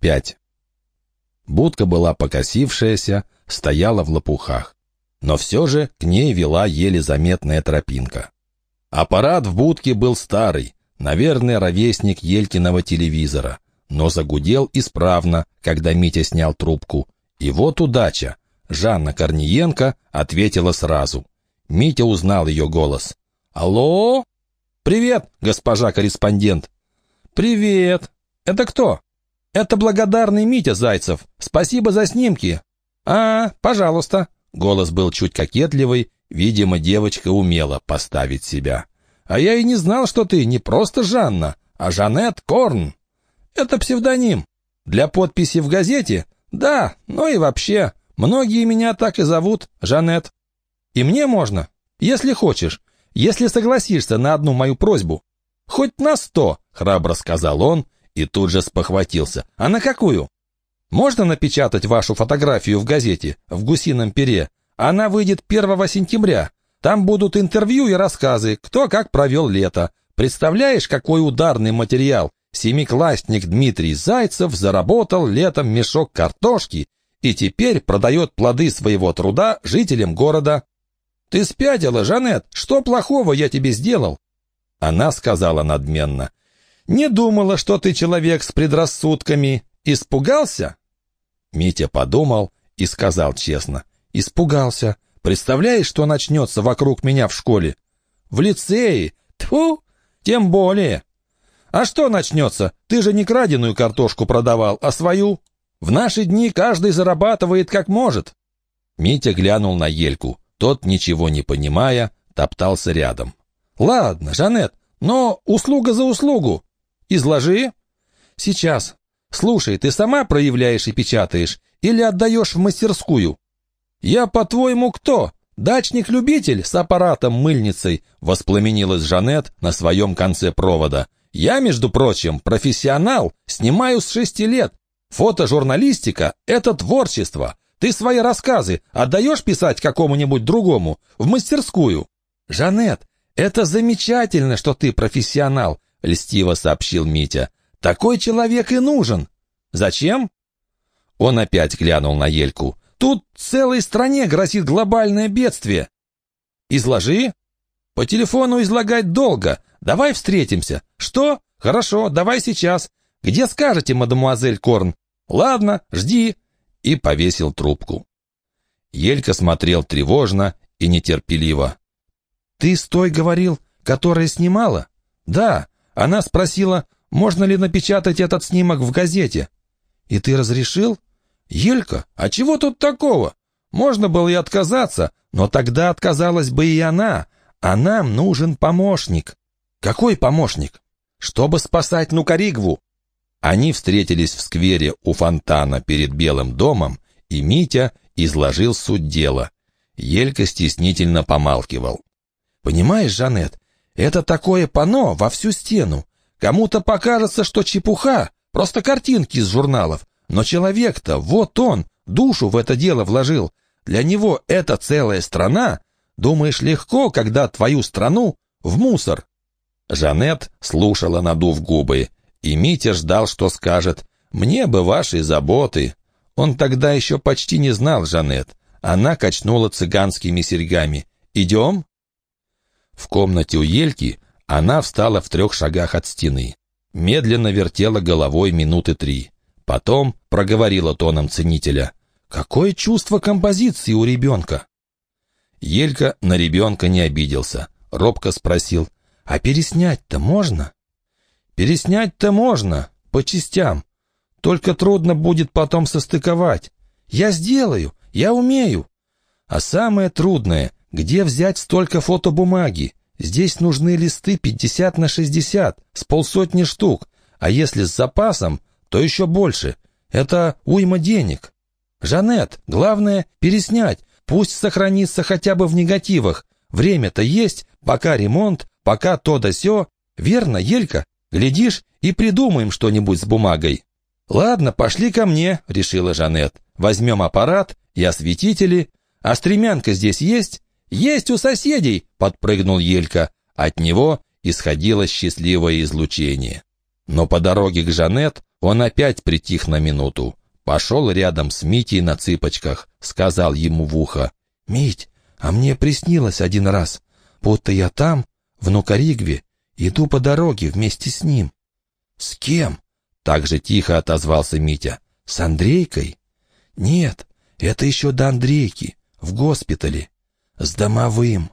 5. Будка была покосившаяся, стояла в лопухах. Но все же к ней вела еле заметная тропинка. Аппарат в будке был старый, наверное, ровесник Елькиного телевизора, но загудел исправно, когда Митя снял трубку. И вот удача. Жанна Корниенко ответила сразу. Митя узнал ее голос. «Алло? Привет, госпожа корреспондент». «Привет. Это кто?» «Это благодарный Митя Зайцев. Спасибо за снимки». «А, пожалуйста». Голос был чуть кокетливый, видимо, девочка умела поставить себя. «А я и не знал, что ты не просто Жанна, а Жанет Корн. Это псевдоним. Для подписи в газете? Да, ну и вообще. Многие меня так и зовут, Жанет. И мне можно, если хочешь, если согласишься на одну мою просьбу. Хоть на сто, храбро сказал он и тут же спохватился. А на какую? Можно напечатать вашу фотографию в газете, в гусином пере? Она выйдет 1 сентября. Там будут интервью и рассказы, кто как провел лето. Представляешь, какой ударный материал? Семиклассник Дмитрий Зайцев заработал летом мешок картошки и теперь продает плоды своего труда жителям города. «Ты спятила, Жанет? Что плохого я тебе сделал?» Она сказала надменно. «Не думала, что ты человек с предрассудками. Испугался?» Митя подумал и сказал честно. «Испугался. Представляешь, что начнется вокруг меня в школе?» «В лицее? Тьфу! Тем более!» «А что начнется? Ты же не краденую картошку продавал, а свою. В наши дни каждый зарабатывает как может». Митя глянул на Ельку. Тот, ничего не понимая, топтался рядом. «Ладно, Жанет, но услуга за услугу. Изложи». «Сейчас. Слушай, ты сама проявляешь и печатаешь или отдаешь в мастерскую?» «Я, по-твоему, кто? Дачник-любитель с аппаратом-мыльницей?» Воспламенилась Жанет на своем конце провода. Я, между прочим, профессионал, снимаю с шести лет. Фотожурналистика — это творчество. Ты свои рассказы отдаешь писать какому-нибудь другому, в мастерскую. Жанет, это замечательно, что ты профессионал, — льстиво сообщил Митя. Такой человек и нужен. Зачем? Он опять глянул на Ельку. Тут целой стране грозит глобальное бедствие. Изложи. По телефону излагать долго, Давай встретимся. Что? Хорошо, давай сейчас. Где скажете, мадемуазель Корн? Ладно, жди. И повесил трубку. Елька смотрел тревожно и нетерпеливо. «Ты с той говорил, которая снимала?» «Да». Она спросила, можно ли напечатать этот снимок в газете. «И ты разрешил?» «Елька, а чего тут такого? Можно было и отказаться, но тогда отказалась бы и она, а нам нужен помощник». «Какой помощник?» «Чтобы спасать Нукаригву». Они встретились в сквере у фонтана перед Белым домом, и Митя изложил суть дела. Елька стеснительно помалкивал. «Понимаешь, Жанет, это такое пано во всю стену. Кому-то покажется, что чепуха, просто картинки из журналов. Но человек-то, вот он, душу в это дело вложил. Для него это целая страна. Думаешь, легко, когда твою страну в мусор Жанет слушала, надув губы, и Митя ждал, что скажет «Мне бы вашей заботы». Он тогда еще почти не знал Жанет. Она качнула цыганскими серьгами. «Идем?» В комнате у Ельки она встала в трех шагах от стены. Медленно вертела головой минуты три. Потом проговорила тоном ценителя. «Какое чувство композиции у ребенка?» Елька на ребенка не обиделся. Робко спросил, а переснять-то можно? Переснять-то можно, по частям. Только трудно будет потом состыковать. Я сделаю, я умею. А самое трудное, где взять столько фотобумаги? Здесь нужны листы 50 на 60, с полсотни штук. А если с запасом, то еще больше. Это уйма денег. Жанет, главное переснять. Пусть сохранится хотя бы в негативах. Время-то есть, пока ремонт, Пока то да сё. Верно, Елька? Глядишь, и придумаем что-нибудь с бумагой. Ладно, пошли ко мне, решила Жанет. Возьмем аппарат и осветители. А стремянка здесь есть? Есть у соседей, подпрыгнул Елька. От него исходило счастливое излучение. Но по дороге к Жанет Он опять притих на минуту. Пошел рядом с Митей на цыпочках, сказал ему в ухо. «Мить, а мне приснилось один раз, будто я там, в Нукаригве, иду по дороге вместе с ним». «С кем?» — так же тихо отозвался Митя. «С Андрейкой?» «Нет, это еще до Андрейки, в госпитале. С домовым».